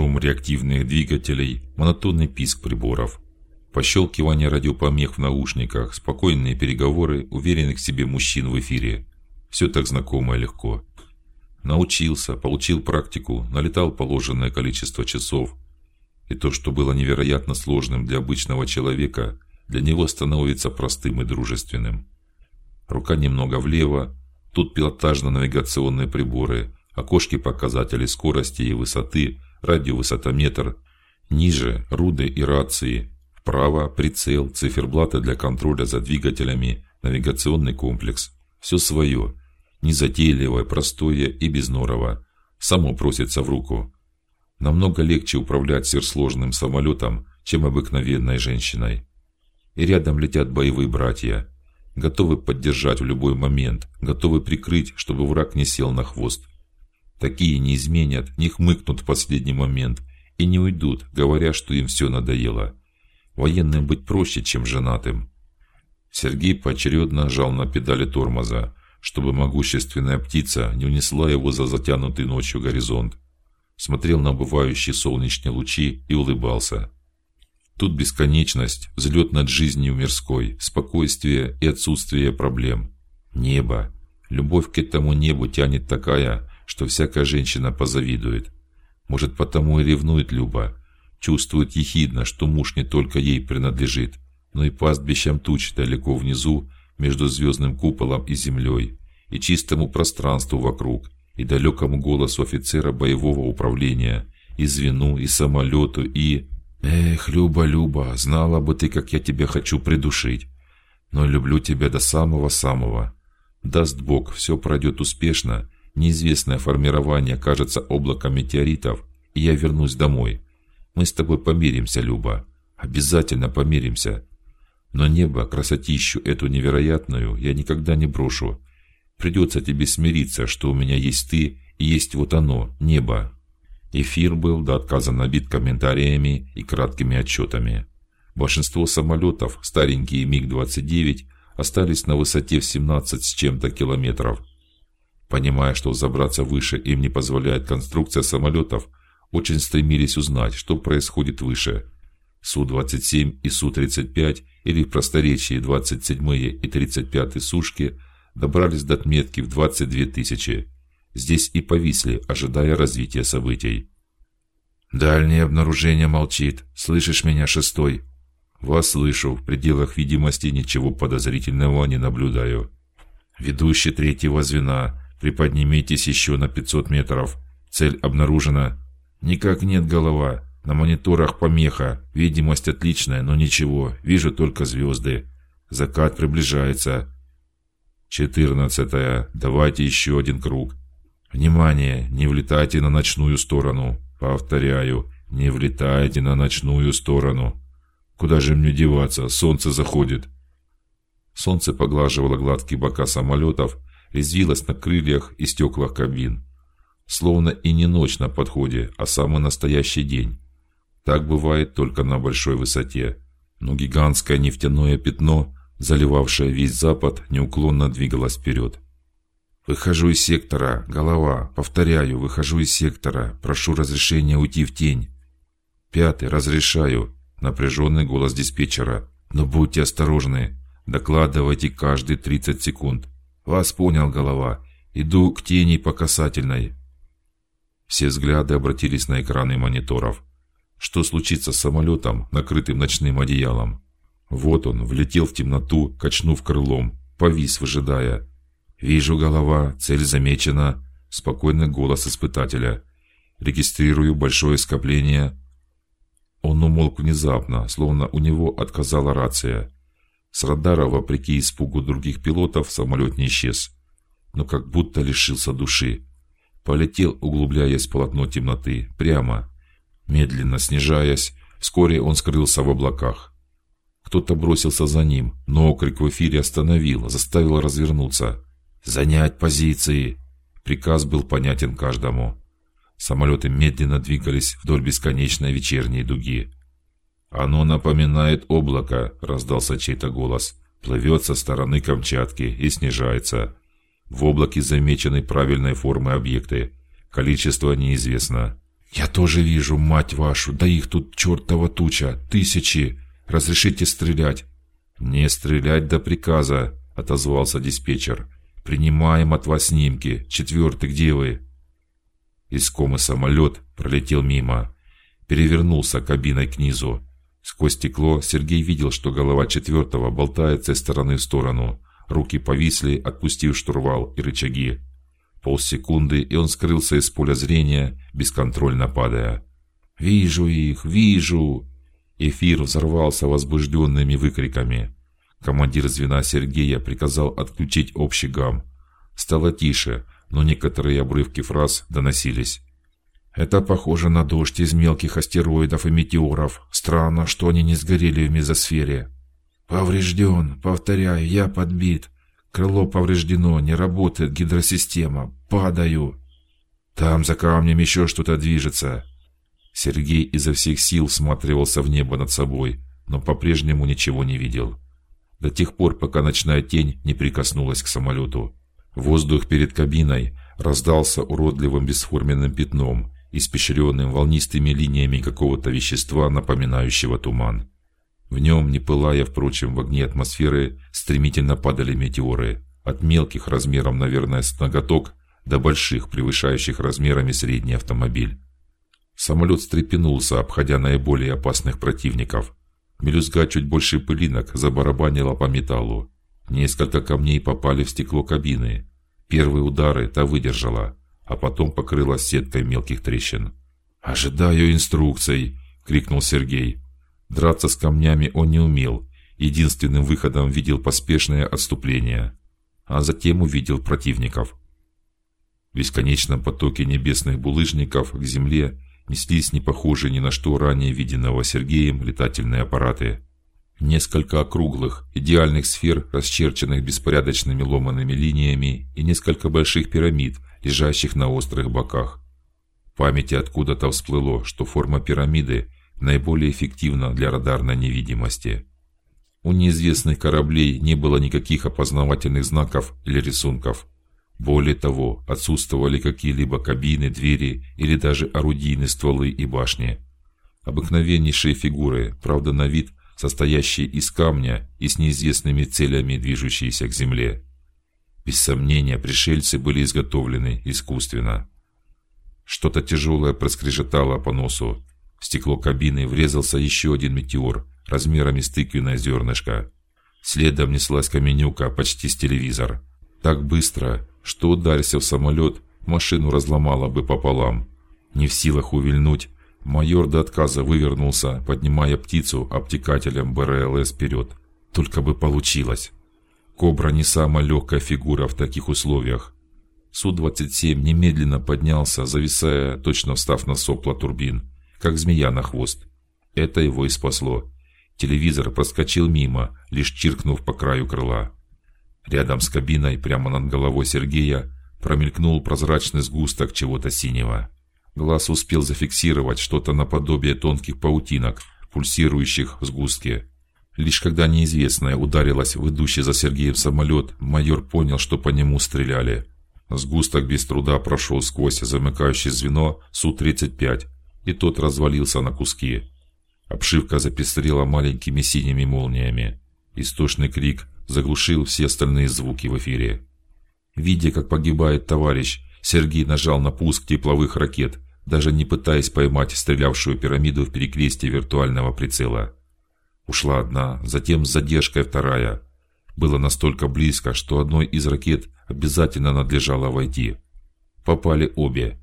шум реактивных двигателей, монотонный писк приборов, пощелкивание радиопомех в наушниках, спокойные переговоры уверенных в себе мужчин в эфире. Все так знакомо и легко. Научился, получил практику, налетал положенное количество часов, и то, что было невероятно сложным для обычного человека, для него становится простым и дружественным. Рука немного влево, тут пилотажно-навигационные приборы, окошки показателей скорости и высоты, радиовысотометр, ниже руды и рации, вправо прицел, циферблаты для контроля за двигателями, навигационный комплекс. Все свое, незатейливое, простое и безнорово, само просится в руку. Намного легче управлять сверхсложным самолетом, чем обыкновенной женщиной. И рядом летят боевые братья, готовы поддержать в любой момент, готовы прикрыть, чтобы враг не сел на хвост. Такие не изменят, не хмыкнут в последний момент и не уйдут, говоря, что им все надоело. Военным быть проще, чем женатым. Сергей поочередно жал на педали тормоза, чтобы могущественная птица не унесла его за затянутый ночью горизонт. Смотрел на убывающие солнечные лучи и улыбался. Тут бесконечность, взлет над жизнью мирской, спокойствие и отсутствие проблем. Небо, любовь к этому небу тянет такая, что всякая женщина позавидует. Может, потому и ревнует Люба, чувствует ехидно, что муж не только ей принадлежит, но и пастбищем туч далеко внизу между звездным куполом и землей, и чистому пространству вокруг, и далекому голосу офицера боевого управления, и звену, и самолету, и эх, Люба, Люба, знала бы ты, как я тебя хочу придушить, но люблю тебя до самого самого. Даст Бог, все пройдет успешно Неизвестное формирование кажется облаком метеоритов, и я вернусь домой. Мы с тобой помиримся, Люба, обязательно помиримся. Но небо, красотищу эту невероятную, я никогда не брошу. Придется тебе смириться, что у меня есть ты и есть вот оно, небо. Эфир был до отказа набит комментариями и краткими отчетами. Большинство самолетов, старенькие МиГ-29, остались на высоте в 17 с чем-то километров. Понимая, что забраться выше им не позволяет конструкция самолетов, очень стремились узнать, что происходит выше. Су-27 и Су-35 или в просторечии 27-е и 35-е сушки добрались до отметки в 22 тысячи. Здесь и повисли, ожидая развития событий. Дальнее обнаружение молчит. Слышишь меня, шестой? Вас слышу. В пределах видимости ничего подозрительного не наблюдаю. Ведущий третьего звена Приподнимитесь еще на 500 метров. Цель обнаружена. Никак нет голова. На мониторах помеха. Видимость отличная, но ничего. Вижу только звезды. Закат приближается. Четырнадцатая. Давайте еще один круг. Внимание! Не влетайте на ночную сторону. Повторяю, не влетайте на ночную сторону. Куда же мне деваться? Солнце заходит. Солнце поглаживало гладкие бока самолетов резвилась на крыльях и стеклах кабин, словно и не ночь на подходе, а самый настоящий день. Так бывает только на большой высоте. Но гигантское нефтяное пятно, заливавшее весь запад, неуклонно двигалось вперед. Выхожу из сектора, голова. Повторяю, выхожу из сектора. Прошу разрешения уйти в тень. Пятый, разрешаю. Напряженный голос диспетчера. Но будьте осторожны. Докладывайте каждые 30 секунд. Вас понял, голова. Иду к тени по касательной. Все взгляды обратились на экраны мониторов. Что случится с самолетом, накрытым ночным одеялом? Вот он влетел в темноту, качнув крылом, повис, выжидая. Вижу, голова, цель замечена. Спокойный голос испытателя. Регистрирую большое скопление. Он умолк внезапно, словно у него отказала рация. С радара, вопреки испугу других пилотов, самолет не исчез, но как будто лишился души. Полетел, углубляясь в полотно темноты, прямо, медленно снижаясь. Вскоре он скрылся в облаках. Кто-то бросился за ним, но окрик в эфире остановил, заставил развернуться. Занять позиции. Приказ был понятен каждому. Самолеты медленно двигались вдоль бесконечной вечерней дуги. Оно напоминает облако, раздался чей-то голос. Плывет со стороны Камчатки и снижается. В облаке замечены правильной формы объекты. Количество неизвестно. Я тоже вижу, мать вашу, да их тут чертова туча, тысячи. Разрешите стрелять? Не стрелять до приказа, отозвался диспетчер. Принимаем от вас снимки. Четвертый, где вы? Искомый самолет пролетел мимо, перевернулся кабиной к низу. Сквозь стекло Сергей видел, что голова четвертого болтается из стороны в сторону. Руки повисли, отпустив штурвал и рычаги. Полсекунды, и он скрылся из поля зрения, бесконтрольно падая. Вижу их, вижу. Эфир взорвался возбужденными выкриками. Командир звена Сергея приказал отключить общий гам. Стало тише, но некоторые обрывки фраз доносились. Это похоже на дождь из мелких астероидов и метеоров. Странно, что они не сгорели в мезосфере. Поврежден. Повторяю, я подбит. Крыло повреждено, не работает гидросистема. Падаю. Там за камнем еще что-то движется. Сергей изо всех сил всматривался в небо над собой, но по-прежнему ничего не видел. До тех пор, пока ночная тень не прикоснулась к самолету. Воздух перед кабиной раздался уродливым бесформенным пятном, испещренным волнистыми линиями какого-то вещества, напоминающего туман. В нем, не пылая, впрочем, в огне атмосферы, стремительно падали метеоры, от мелких размером, наверное, с ноготок, до больших, превышающих размерами средний автомобиль. Самолет стрепенулся, обходя наиболее опасных противников. Мелюзга чуть больше пылинок забарабанила по металлу. Несколько камней попали в стекло кабины. Первые удары та выдержала, а потом покрылась сеткой мелких трещин. Ожидаю инструкций, крикнул Сергей. Драться с камнями он не умел. Единственным выходом видел поспешное отступление, а затем увидел противников. В бесконечном потоке небесных булыжников к земле неслись не похожие ни на что ранее виденного Сергеем летательные аппараты. Несколько округлых, идеальных сфер, расчерченных беспорядочными ломаными линиями, и несколько больших пирамид, лежащих на острых боках. В памяти откуда-то всплыло, что форма пирамиды наиболее эффективна для радарной невидимости. У неизвестных кораблей не было никаких опознавательных знаков или рисунков. Более того, отсутствовали какие-либо кабины, двери или даже орудийные стволы и башни. Обыкновеннейшие фигуры, правда на вид состоящие из камня и с неизвестными целями движущиеся к земле. Без сомнения, пришельцы были изготовлены искусственно. Что-то тяжелое проскрежетало по носу, в стекло кабины врезался еще один метеор размерами с тыквенное зернышко. Следом неслась каменюка почти с телевизор. Так быстро, что ударься в самолет, машину разломала бы пополам. Не в силах увильнуть, майор до отказа вывернулся, поднимая птицу обтекателем БРЛС вперед. Только бы получилось. Кобра не самая легкая фигура в таких условиях. Су-27 немедленно поднялся, зависая, точно встав на сопла турбин как змея на хвост. Это его и спасло. Телевизор проскочил мимо, лишь чиркнув по краю крыла. Рядом с кабиной, прямо над головой Сергея, промелькнул прозрачный сгусток чего-то синего. Глаз успел зафиксировать что-то наподобие тонких паутинок, пульсирующих в сгустке. Лишь когда неизвестное ударилось в идущий за Сергеем самолет, майор понял, что по нему стреляли. Сгусток без труда прошел сквозь замыкающее звено Су-35 и тот развалился на куски. Обшивка запестрела маленькими синими молниями. Истошный крик заглушил все остальные звуки в эфире. Видя, как погибает товарищ, Сергей нажал на пуск тепловых ракет, даже не пытаясь поймать стрелявшую пирамиду в перекрестии виртуального прицела. Ушла одна, затем с задержкой вторая. Было настолько близко, что одной из ракет обязательно надлежало войти. Попали обе,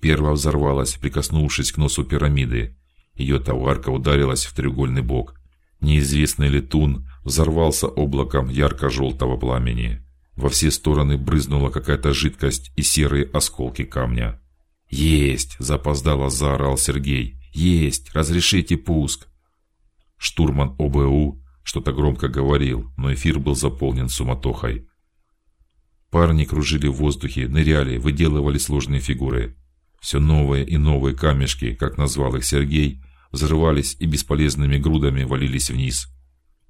Первая взорвалась, прикоснувшись к носу пирамиды. Ее товарка ударилась в треугольный бок. Неизвестный летун взорвался облаком ярко-желтого пламени. Во все стороны брызнула какая-то жидкость и серые осколки камня. Есть, запоздало заорал Сергей. Есть, разрешите пуск. Штурман ОБУ что-то громко говорил, но эфир был заполнен суматохой. Парни кружили в воздухе, ныряли, выделывали сложные фигуры. Все новые и новые камешки, как назвал их Сергей, взрывались и бесполезными грудами валились вниз.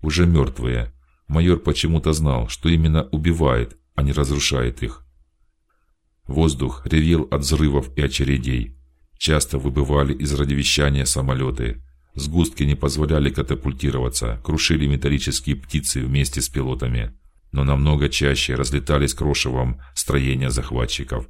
Уже мертвые. Майор почему-то знал, что именно убивает, а не разрушает их. Воздух ревел от взрывов и очередей. Часто выбывали из радиовещания самолеты. Сгустки не позволяли катапультироваться, крушили металлические птицы вместе с пилотами, но намного чаще разлетались крошевом строения захватчиков.